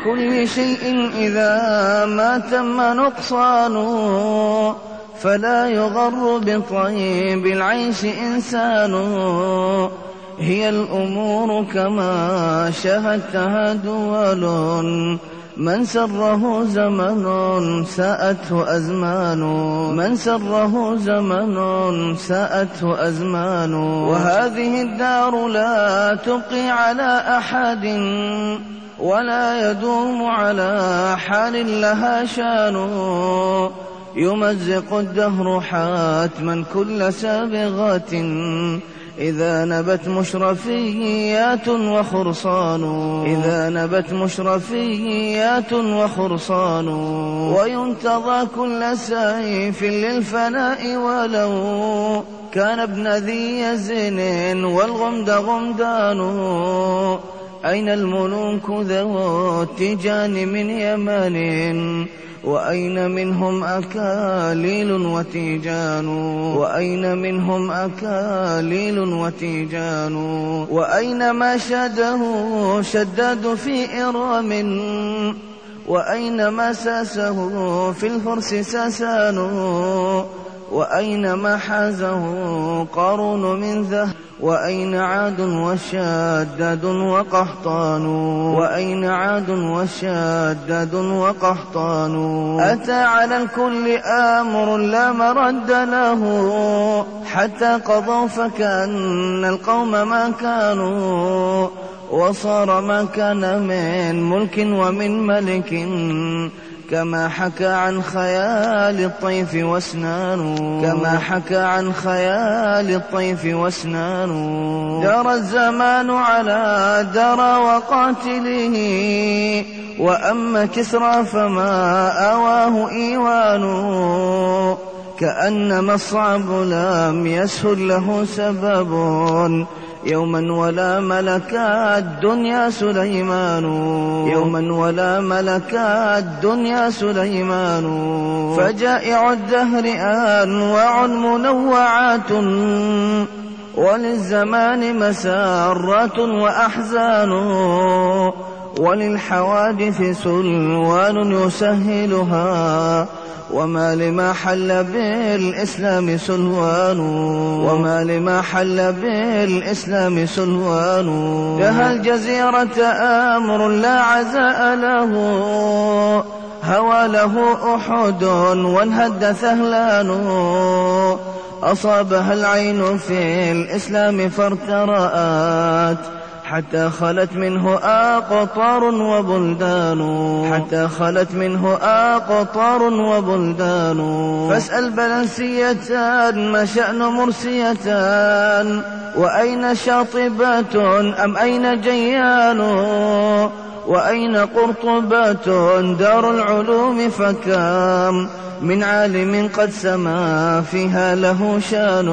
لكل شيء إذا ما تم نقصانه فلا يغر بطيب العيش إنسان. هي الأمور كما شهدتها دول من سره زمن ساءته أزمان. من سره زمن ساءته أزمان. وهذه الدار لا تبقي على أحد ولا يدوم على حال لها شان. يمزق الدهر حاتما كل سابغة. إذا نبت مشرفيات وخرصان. إذا نبت مشرفيات وخرصان. وينتظى كل سيف للفناء ولو كان ابن ذي يزن والغمد غمدان. أين الملوك ذو التيجان من يمن؟ وأين منهم أكاليل وتيجان؟ وأين منهم أكاليل وتيجان؟ وأين ما شده شداد في إرم وأين ما ساسه في الفرس ساسان؟ وأين ما حازه قارون من ذهب؟ وأين عاد وشادد وقحطان؟ وأين عاد وشادد وقحطان؟ أتى على الكل آمر لا مرد له حتى قضوا فكأن القوم ما كانوا وصار ما كان من ملك ومن ملك. كما حكى عن خيال الطيف واسنان كما حكى عن خيال الطيف واسنان جرى الزمان على درى وقاتله. وأما كسرى فما أواه إيوان كأنما الصعب لم يسهل له سبب. يوما ولا ملك الدنيا سليمان. يوما ولا ملك الدنيا سليمان. فجائع الدهر أنواع منوعات وللزمان مسارات وأحزان. وللحوادث سلوان يسهلها وما لما حل بالإسلام سلوان وما لما حل بالإسلام سلوان. جهى الجزيرة أمر لا عزاء له هوى له أحد وانهد ثهلان أصابها العين في الإسلام فارترأت حتى خلت منه أقطار وبلدان. حتى خلت منه أقطار وبلدان. فاسأل بلنسيتان ما شأن مرسيتان؟ وأين شاطبات أم أين جيان؟ وأين قرطبات دار العلوم فكام؟ من عالم قد سما فيها له شان.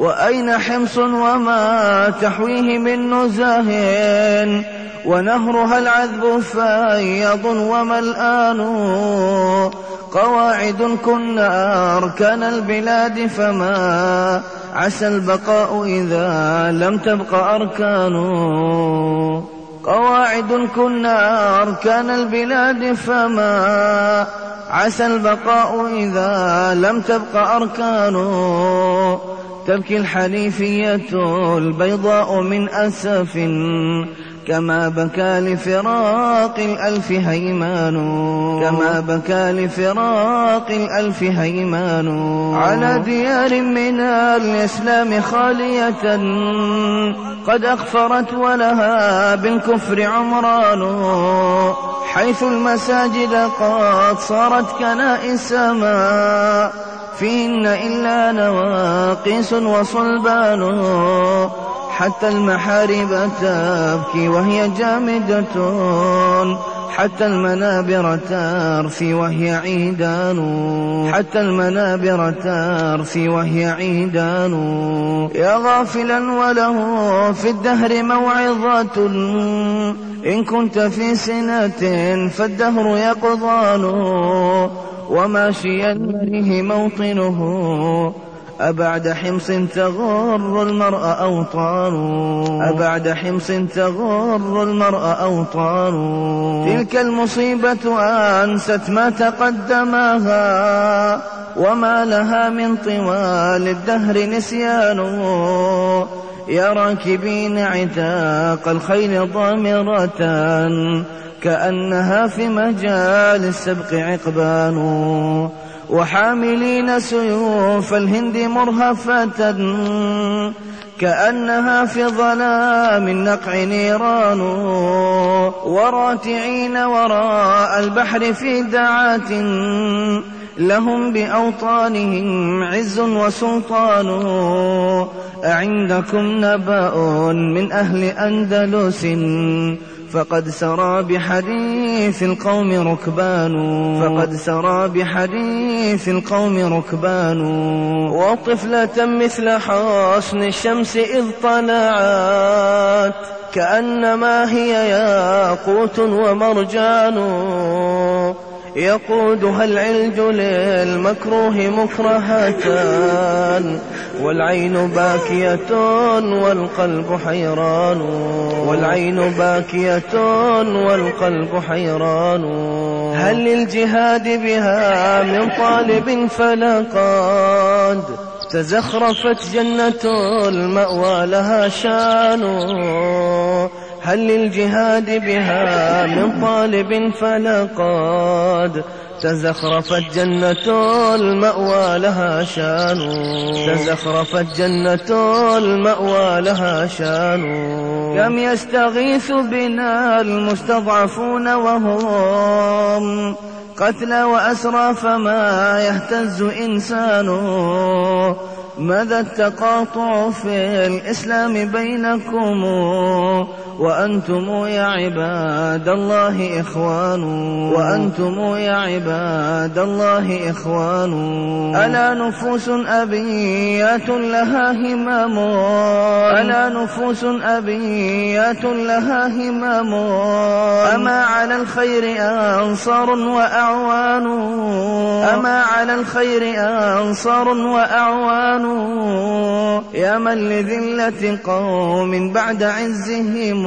وأين حمص وما تحويه من نزاه؟ ونهرها العذب فيض وملآن قواعد كنا أركان البلاد فما عسى البقاء إذا لم تبق أركان؟ قواعد كنا أركان البلاد فما عسى البقاء إذا لم تبق أركان؟ تبكي الحنيفية البيضاء من أسف كما بكى لفراق الألف هيمان كما بكى لفراق الألف هيمان على ديار من الإسلام خالية قد أغفرت ولها بالكفر عمران حيث المساجد قد صارت كنائس ما فيهن إلا نواقيس وصلبان. حتى المحارب تبكي وهي جامدة. حتى المنابر ترفي وهي عيدان. حتى المنابر ترفي وهي عيدان. يا غافلا وله في الدهر موعظة. إن كنت في سنة فالدهر يقضان. وماشيا المره موطنه. أبعد حمص تغر المرء أوطان أبعد حمص تغر المرء أوطان تلك المصيبة أنست ما تقدمها وما لها من طوال الدهر نسيان يا راكبين عتاق الخيل ضامرة كأنها في مجال السبق عقبان وحاملين سيوف الهند مرهفة كأنها في ظلام النقع نيران وراتعين وراء البحر في دعات لهم بأوطانهم عز وسلطان. أعندكم نبأ من أهل أندلس. فقد سرى بحديث القوم ركبان. فقد سرى بحديث القوم ركبان. وطفلة مثل حصن الشمس إذ طلعت. كأنما هي ياقوت ومرجان. يقودها العلج للمكروه مكرهتان والعين باكية والقلب حيران والعين باكية والقلب حيران هل للجهاد بها من طالب فلقد تزخرفت جنة المأوى لها شان هل للجهاد بها من طالب فلقد تزخرفت جنة المأوى لها شان. تزخرفت جنة المأوى لها شان. كم يستغيث بنا المستضعفون وهم قتلى وأسرى فما يهتز إنسان. ماذا التقاطع في الإسلام بينكم وأنتم يا عباد الله إخوان؟ وأنتم يا عباد الله إخوان. ألا نفوس أبيات لها همام؟ ألا نفوس أبيات لها همام؟ أما على الخير أنصار وأعوان؟ أما على الخير أنصار وأعوان؟ يا من لذلة قوم بعد عزهم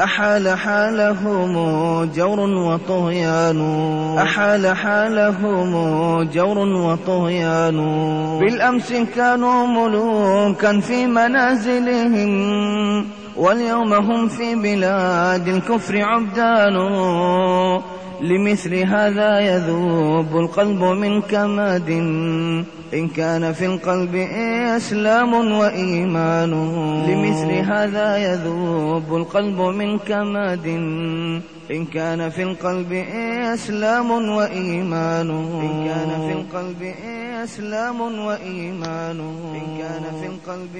أحال حالهم جور وطغيان أحال حالهم جور وطغيان بالأمس كانوا ملوكا في منازلهم واليوم هم في بلاد الكفر عبدان لمثل هذا يذوب القلب من كماد. إن كان في القلب إسلام وإيمان. لمثل هذا يذوب القلب من كماد. إن كان في القلب إسلام وإيمان. إن كان في القلب إسلام وإيمان. إن كان في القلب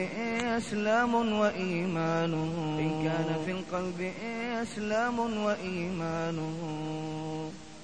إسلام وإيمان. إن كان في القلب إسلام وإيمان.